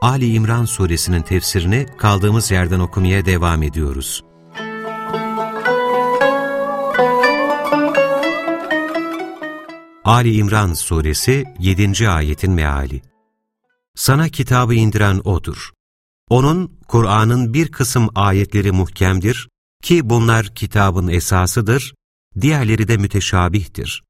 Ali İmran suresinin tefsirini kaldığımız yerden okumaya devam ediyoruz. Ali İmran suresi 7. ayetin meali Sana kitabı indiren O'dur. Onun, Kur'an'ın bir kısım ayetleri muhkemdir ki bunlar kitabın esasıdır, diğerleri de müteşabihtir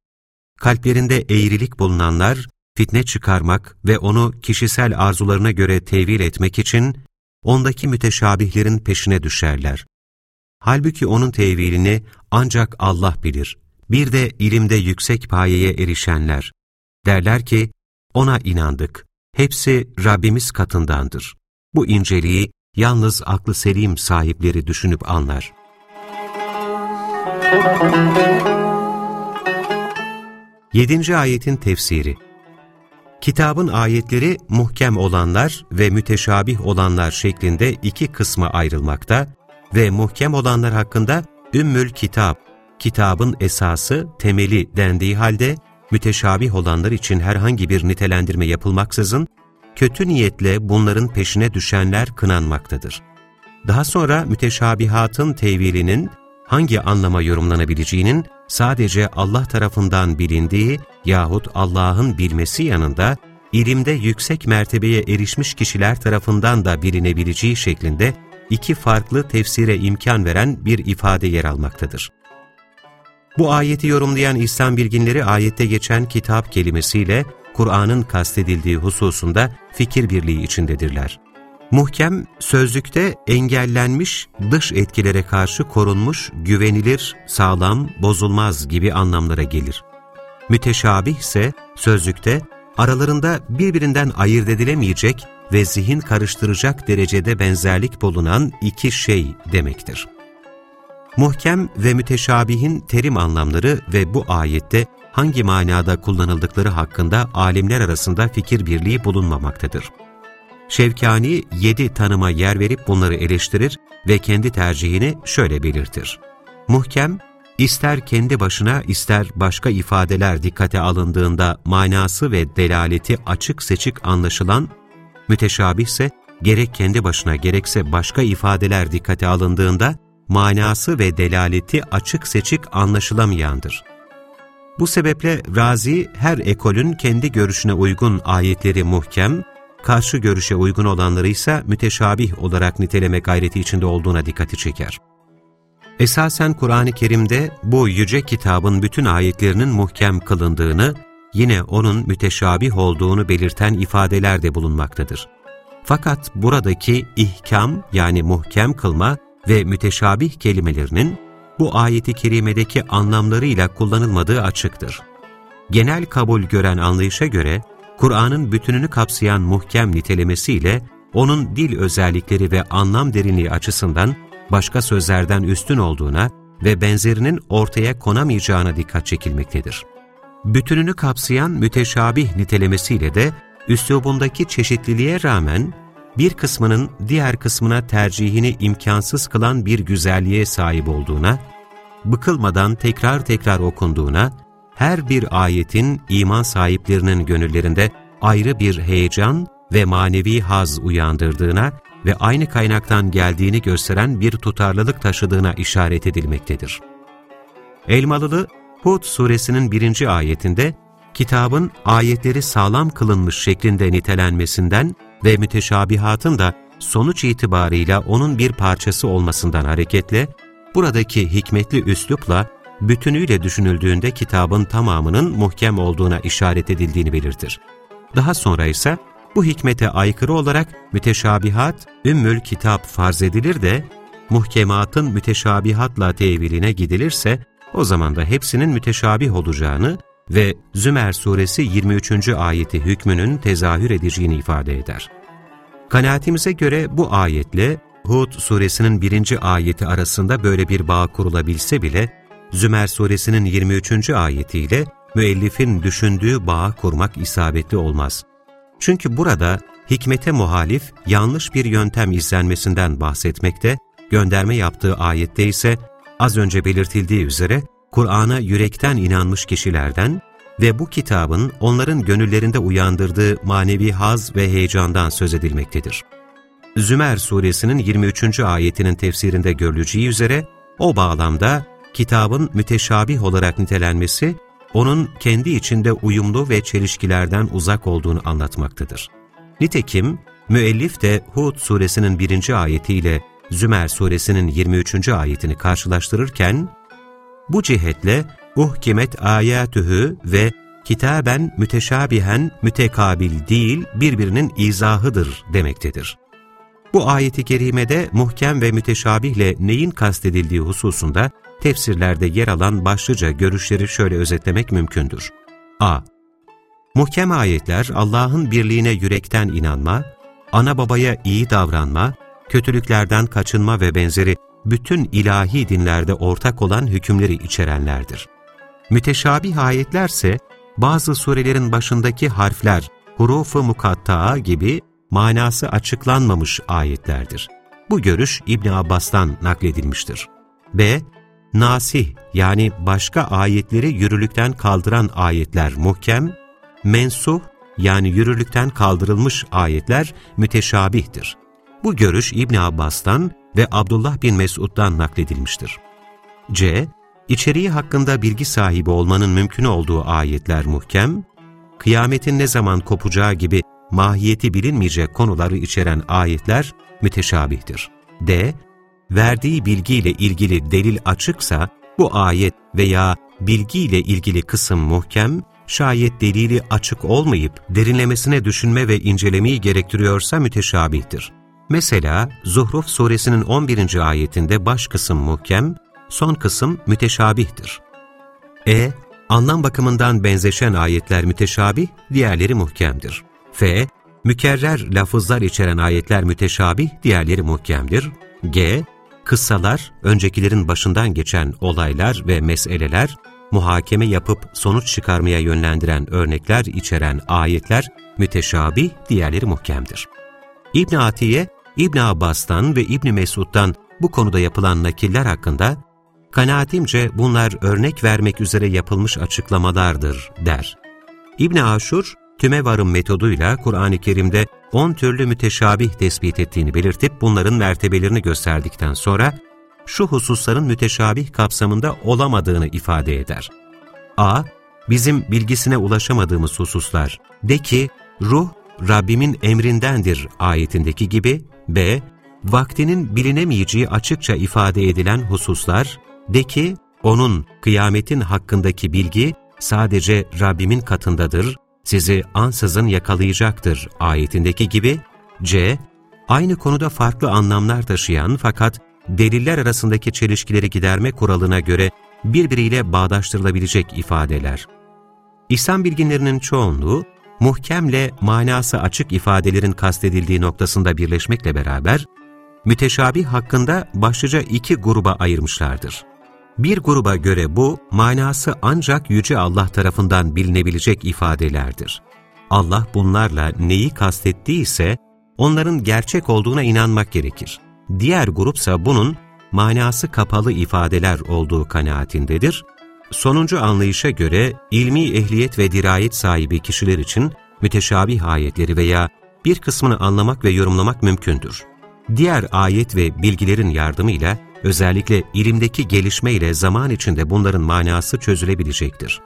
kalplerinde eğrilik bulunanlar, fitne çıkarmak ve onu kişisel arzularına göre tevil etmek için ondaki müteşabihlerin peşine düşerler. Halbuki onun tevilini ancak Allah bilir. Bir de ilimde yüksek payeye erişenler. Derler ki, ona inandık. Hepsi Rabbimiz katındandır. Bu inceliği yalnız aklı selim sahipleri düşünüp anlar. 7. ayetin tefsiri Kitabın ayetleri muhkem olanlar ve müteşabih olanlar şeklinde iki kısma ayrılmakta ve muhkem olanlar hakkında Ümmül Kitap, kitabın esası, temeli dendiği halde müteşabih olanlar için herhangi bir nitelendirme yapılmaksızın kötü niyetle bunların peşine düşenler kınanmaktadır. Daha sonra müteşabihatın tevilinin hangi anlama yorumlanabileceğinin sadece Allah tarafından bilindiği yahut Allah'ın bilmesi yanında, ilimde yüksek mertebeye erişmiş kişiler tarafından da bilinebileceği şeklinde iki farklı tefsire imkan veren bir ifade yer almaktadır. Bu ayeti yorumlayan İslam bilginleri ayette geçen kitap kelimesiyle Kur'an'ın kastedildiği hususunda fikir birliği içindedirler. Muhkem, sözlükte engellenmiş, dış etkilere karşı korunmuş, güvenilir, sağlam, bozulmaz gibi anlamlara gelir. Müteşabih ise sözlükte aralarında birbirinden ayırt edilemeyecek ve zihin karıştıracak derecede benzerlik bulunan iki şey demektir. Muhkem ve müteşabihin terim anlamları ve bu ayette hangi manada kullanıldıkları hakkında alimler arasında fikir birliği bulunmamaktadır. Şevkani yedi tanıma yer verip bunları eleştirir ve kendi tercihini şöyle belirtir. Muhkem, ister kendi başına ister başka ifadeler dikkate alındığında manası ve delaleti açık seçik anlaşılan, müteşabih ise gerek kendi başına gerekse başka ifadeler dikkate alındığında manası ve delaleti açık seçik anlaşılamayandır. Bu sebeple Razi her ekolün kendi görüşüne uygun ayetleri muhkem, karşı görüşe uygun olanları ise müteşabih olarak niteleme gayreti içinde olduğuna dikkati çeker. Esasen Kur'an-ı Kerim'de bu yüce kitabın bütün ayetlerinin muhkem kılındığını, yine onun müteşabih olduğunu belirten ifadeler de bulunmaktadır. Fakat buradaki ihkam yani muhkem kılma ve müteşabih kelimelerinin bu ayeti kerimedeki anlamlarıyla kullanılmadığı açıktır. Genel kabul gören anlayışa göre Kur'an'ın bütününü kapsayan muhkem nitelemesiyle onun dil özellikleri ve anlam derinliği açısından başka sözlerden üstün olduğuna ve benzerinin ortaya konamayacağına dikkat çekilmektedir. Bütününü kapsayan müteşabih nitelemesiyle de üslubundaki çeşitliliğe rağmen bir kısmının diğer kısmına tercihini imkansız kılan bir güzelliğe sahip olduğuna, bıkılmadan tekrar tekrar okunduğuna her bir ayetin iman sahiplerinin gönüllerinde ayrı bir heyecan ve manevi haz uyandırdığına ve aynı kaynaktan geldiğini gösteren bir tutarlılık taşıdığına işaret edilmektedir. Elmalılı, Hud suresinin birinci ayetinde, kitabın ayetleri sağlam kılınmış şeklinde nitelenmesinden ve müteşabihatın da sonuç itibarıyla onun bir parçası olmasından hareketle, buradaki hikmetli üslupla bütünüyle düşünüldüğünde kitabın tamamının muhkem olduğuna işaret edildiğini belirtir. Daha sonra ise bu hikmete aykırı olarak müteşabihat, ümmül kitap farz edilir de, muhkematın müteşabihatla teviline gidilirse, o zaman da hepsinin müteşabih olacağını ve Zümer suresi 23. ayeti hükmünün tezahür edeceğini ifade eder. Kanaatimize göre bu ayetle Hud suresinin birinci ayeti arasında böyle bir bağ kurulabilse bile, Zümer suresinin 23. ayetiyle müellifin düşündüğü bağı kurmak isabetli olmaz. Çünkü burada hikmete muhalif yanlış bir yöntem izlenmesinden bahsetmekte, gönderme yaptığı ayette ise az önce belirtildiği üzere Kur'an'a yürekten inanmış kişilerden ve bu kitabın onların gönüllerinde uyandırdığı manevi haz ve heyecandan söz edilmektedir. Zümer suresinin 23. ayetinin tefsirinde görüleceği üzere o bağlamda kitabın müteşabih olarak nitelenmesi, onun kendi içinde uyumlu ve çelişkilerden uzak olduğunu anlatmaktadır. Nitekim müellif de Hud suresinin 1. ayetiyle Zümer suresinin 23. ayetini karşılaştırırken, bu cihetle uhkimet ayatühü ve kitaben müteşabihen mütekabil değil birbirinin izahıdır demektedir. Bu ayeti kerimede muhkem ve müteşabihle neyin kastedildiği hususunda tefsirlerde yer alan başlıca görüşleri şöyle özetlemek mümkündür. a. Muhkem ayetler Allah'ın birliğine yürekten inanma, ana babaya iyi davranma, kötülüklerden kaçınma ve benzeri bütün ilahi dinlerde ortak olan hükümleri içerenlerdir. Müteşabih ayetlerse bazı surelerin başındaki harfler, hurufu mukatta'a gibi manası açıklanmamış ayetlerdir. Bu görüş İbn Abbas'tan nakledilmiştir. B. Nasih yani başka ayetleri yürürlükten kaldıran ayetler muhkem, mensuh yani yürürlükten kaldırılmış ayetler müteşabihtir. Bu görüş İbn Abbas'tan ve Abdullah bin Mesud'dan nakledilmiştir. C. İçeriği hakkında bilgi sahibi olmanın mümkün olduğu ayetler muhkem, kıyametin ne zaman kopacağı gibi mahiyeti bilinmeyecek konuları içeren ayetler müteşabihtir. D. Verdiği bilgiyle ilgili delil açıksa, bu ayet veya bilgiyle ilgili kısım muhkem, şayet delili açık olmayıp derinlemesine düşünme ve incelemeyi gerektiriyorsa müteşabihtir. Mesela Zuhruf suresinin 11. ayetinde baş kısım muhkem, son kısım müteşabihtir. E. Anlam bakımından benzeşen ayetler müteşabih, diğerleri muhkemdir. F. Mükerrer lafızlar içeren ayetler müteşabih, diğerleri muhkemdir. G. Kıssalar, öncekilerin başından geçen olaylar ve meseleler, muhakeme yapıp sonuç çıkarmaya yönlendiren örnekler içeren ayetler müteşabih, diğerleri muhkemdir. İbn Atiye, İbn Abbas'tan ve İbn Mesud'dan bu konuda yapılan nakiller hakkında, kanaatimce bunlar örnek vermek üzere yapılmış açıklamalardır, der. İbn Aşur, tümevarım metoduyla Kur'an-ı Kerim'de 10 türlü müteşabih tespit ettiğini belirtip bunların mertebelerini gösterdikten sonra, şu hususların müteşabih kapsamında olamadığını ifade eder. A. Bizim bilgisine ulaşamadığımız hususlar. De ki, ruh Rabbimin emrindendir ayetindeki gibi. B. Vaktinin bilinemeyeceği açıkça ifade edilen hususlar. De ki, onun kıyametin hakkındaki bilgi sadece Rabbimin katındadır, sizi ansızın yakalayacaktır ayetindeki gibi. C. Aynı konuda farklı anlamlar taşıyan fakat deliller arasındaki çelişkileri giderme kuralına göre birbiriyle bağdaştırılabilecek ifadeler. İslam bilginlerinin çoğunluğu, muhkemle manası açık ifadelerin kastedildiği noktasında birleşmekle beraber, müteşabih hakkında başlıca iki gruba ayırmışlardır. Bir gruba göre bu, manası ancak Yüce Allah tarafından bilinebilecek ifadelerdir. Allah bunlarla neyi kastettiyse, onların gerçek olduğuna inanmak gerekir. Diğer grupsa bunun manası kapalı ifadeler olduğu kanaatindedir. Sonuncu anlayışa göre ilmi ehliyet ve dirayet sahibi kişiler için müteşabih ayetleri veya bir kısmını anlamak ve yorumlamak mümkündür. Diğer ayet ve bilgilerin yardımıyla özellikle ilimdeki gelişme ile zaman içinde bunların manası çözülebilecektir.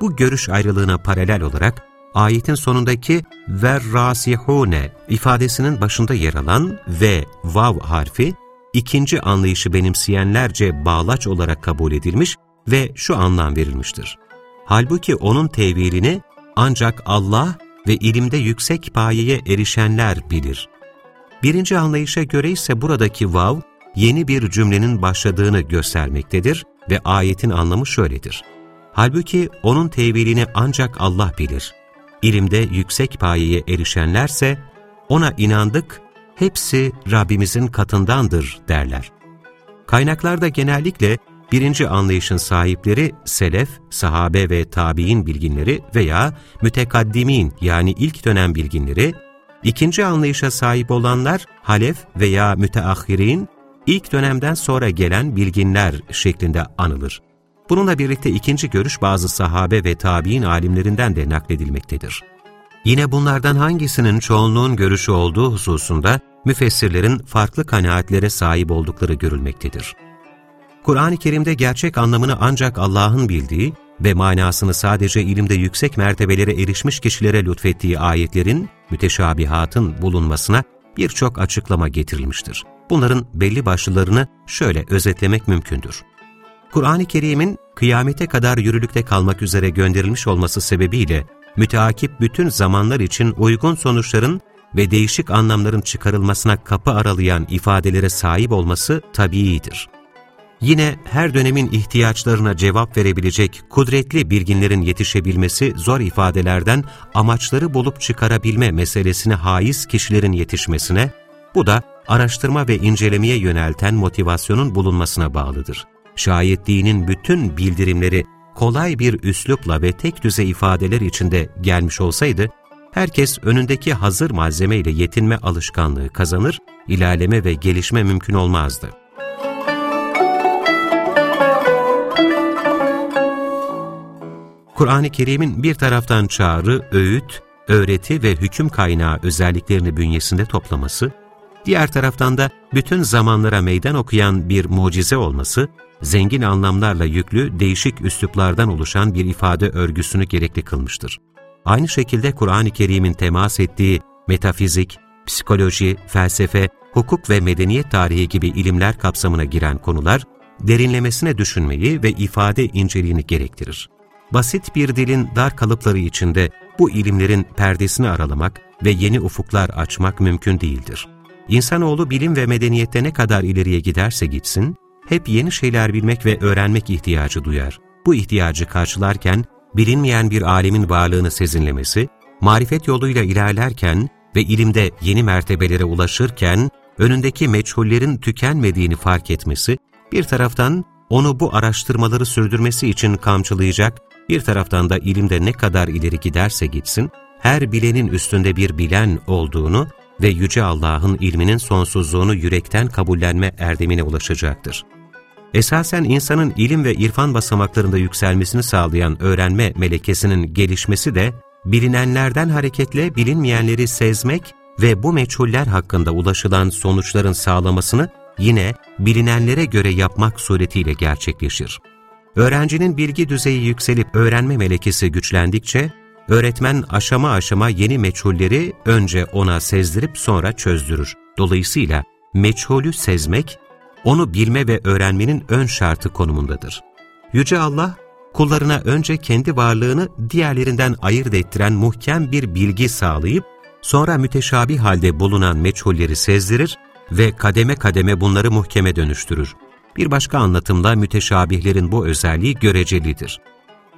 Bu görüş ayrılığına paralel olarak ayetin sonundaki verrasihune ifadesinin başında yer alan ve vav harfi ikinci anlayışı benimseyenlerce bağlaç olarak kabul edilmiş ve şu anlam verilmiştir. Halbuki onun tevilini ancak Allah ve ilimde yüksek payeye erişenler bilir. Birinci anlayışa göre ise buradaki vav, yeni bir cümlenin başladığını göstermektedir ve ayetin anlamı şöyledir. Halbuki onun tevilini ancak Allah bilir. İlimde yüksek payeye erişenlerse, ona inandık, hepsi Rabbimizin katındandır derler. Kaynaklarda genellikle birinci anlayışın sahipleri selef, sahabe ve tabi'in bilginleri veya mütekaddimin yani ilk dönem bilginleri, ikinci anlayışa sahip olanlar halef veya müteahhirin, ilk dönemden sonra gelen bilginler şeklinde anılır. Bununla birlikte ikinci görüş bazı sahabe ve tabi'in alimlerinden de nakledilmektedir. Yine bunlardan hangisinin çoğunluğun görüşü olduğu hususunda müfessirlerin farklı kanaatlere sahip oldukları görülmektedir. Kur'an-ı Kerim'de gerçek anlamını ancak Allah'ın bildiği ve manasını sadece ilimde yüksek mertebelere erişmiş kişilere lütfettiği ayetlerin, müteşabihatın bulunmasına birçok açıklama getirilmiştir. Bunların belli başlılarını şöyle özetlemek mümkündür. Kur'an-ı Kerim'in kıyamete kadar yürürlükte kalmak üzere gönderilmiş olması sebebiyle müteakip bütün zamanlar için uygun sonuçların ve değişik anlamların çıkarılmasına kapı aralayan ifadelere sahip olması tabiidir. Yine her dönemin ihtiyaçlarına cevap verebilecek kudretli bilginlerin yetişebilmesi zor ifadelerden amaçları bulup çıkarabilme meselesine haiz kişilerin yetişmesine, bu da araştırma ve incelemeye yönelten motivasyonun bulunmasına bağlıdır. Şayet dinin bütün bildirimleri kolay bir üslupla ve tek düze ifadeler içinde gelmiş olsaydı, herkes önündeki hazır malzeme ile yetinme alışkanlığı kazanır, ilerleme ve gelişme mümkün olmazdı. Kur'an-ı Kerim'in bir taraftan çağrı, öğüt, öğreti ve hüküm kaynağı özelliklerini bünyesinde toplaması, diğer taraftan da bütün zamanlara meydan okuyan bir mucize olması, zengin anlamlarla yüklü değişik üsluplardan oluşan bir ifade örgüsünü gerekli kılmıştır. Aynı şekilde Kur'an-ı Kerim'in temas ettiği metafizik, psikoloji, felsefe, hukuk ve medeniyet tarihi gibi ilimler kapsamına giren konular, derinlemesine düşünmeyi ve ifade inceliğini gerektirir. Basit bir dilin dar kalıpları içinde bu ilimlerin perdesini aralamak ve yeni ufuklar açmak mümkün değildir. İnsanoğlu bilim ve medeniyette ne kadar ileriye giderse gitsin, hep yeni şeyler bilmek ve öğrenmek ihtiyacı duyar. Bu ihtiyacı karşılarken, bilinmeyen bir alemin varlığını sezinlemesi, marifet yoluyla ilerlerken ve ilimde yeni mertebelere ulaşırken, önündeki meçhullerin tükenmediğini fark etmesi, bir taraftan onu bu araştırmaları sürdürmesi için kamçılayacak, bir taraftan da ilimde ne kadar ileri giderse gitsin, her bilenin üstünde bir bilen olduğunu ve Yüce Allah'ın ilminin sonsuzluğunu yürekten kabullenme erdemine ulaşacaktır. Esasen insanın ilim ve irfan basamaklarında yükselmesini sağlayan öğrenme melekesinin gelişmesi de, bilinenlerden hareketle bilinmeyenleri sezmek ve bu meçhuller hakkında ulaşılan sonuçların sağlamasını yine bilinenlere göre yapmak suretiyle gerçekleşir. Öğrencinin bilgi düzeyi yükselip öğrenme melekesi güçlendikçe, öğretmen aşama aşama yeni meçhulleri önce ona sezdirip sonra çözdürür. Dolayısıyla meçhulü sezmek, onu bilme ve öğrenmenin ön şartı konumundadır. Yüce Allah, kullarına önce kendi varlığını diğerlerinden ayırt ettiren muhkem bir bilgi sağlayıp, sonra müteşabih halde bulunan meçhulleri sezdirir ve kademe kademe bunları muhkeme dönüştürür. Bir başka anlatımda müteşabihlerin bu özelliği görecelidir.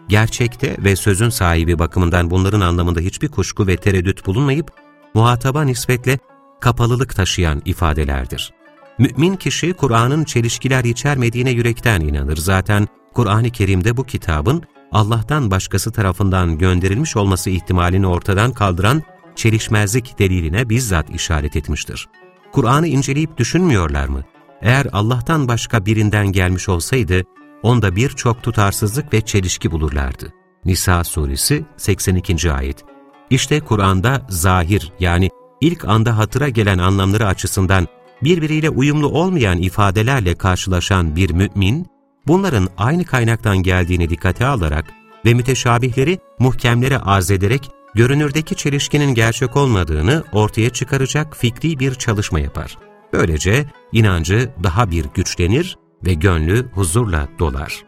Gerçekte ve sözün sahibi bakımından bunların anlamında hiçbir kuşku ve tereddüt bulunmayıp, muhataba nispetle kapalılık taşıyan ifadelerdir. Mümin kişi Kur'an'ın çelişkiler içermediğine yürekten inanır. Zaten Kur'an-ı Kerim'de bu kitabın Allah'tan başkası tarafından gönderilmiş olması ihtimalini ortadan kaldıran çelişmezlik deliline bizzat işaret etmiştir. Kur'an'ı inceleyip düşünmüyorlar mı? Eğer Allah'tan başka birinden gelmiş olsaydı, onda birçok tutarsızlık ve çelişki bulurlardı. Nisa suresi 82. ayet. İşte Kur'an'da zahir yani ilk anda hatıra gelen anlamları açısından birbiriyle uyumlu olmayan ifadelerle karşılaşan bir mümin, bunların aynı kaynaktan geldiğini dikkate alarak ve müteşabihleri muhkemlere arz ederek görünürdeki çelişkinin gerçek olmadığını ortaya çıkaracak fikri bir çalışma yapar. Böylece inancı daha bir güçlenir ve gönlü huzurla dolar.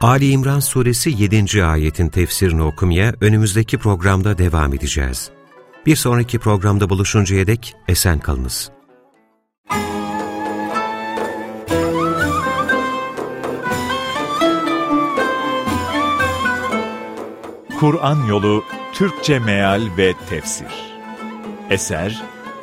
Ali İmran Suresi 7. ayetin tefsirini okumaya önümüzdeki programda devam edeceğiz. Bir sonraki programda buluşuncaya dek esen kalınız. Kur'an Yolu Türkçe Meal ve Tefsir Eser